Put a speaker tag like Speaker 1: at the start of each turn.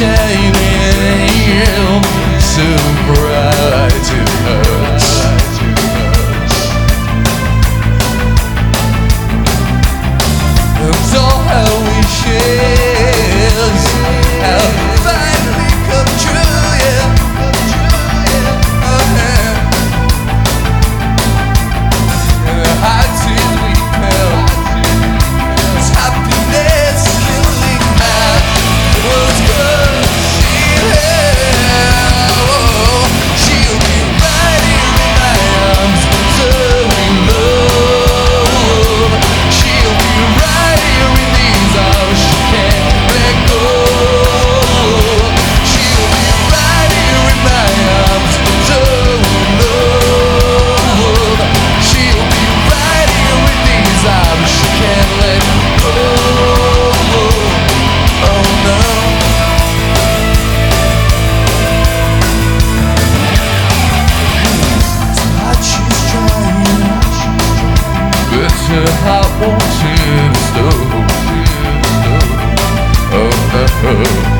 Speaker 1: shame in you love.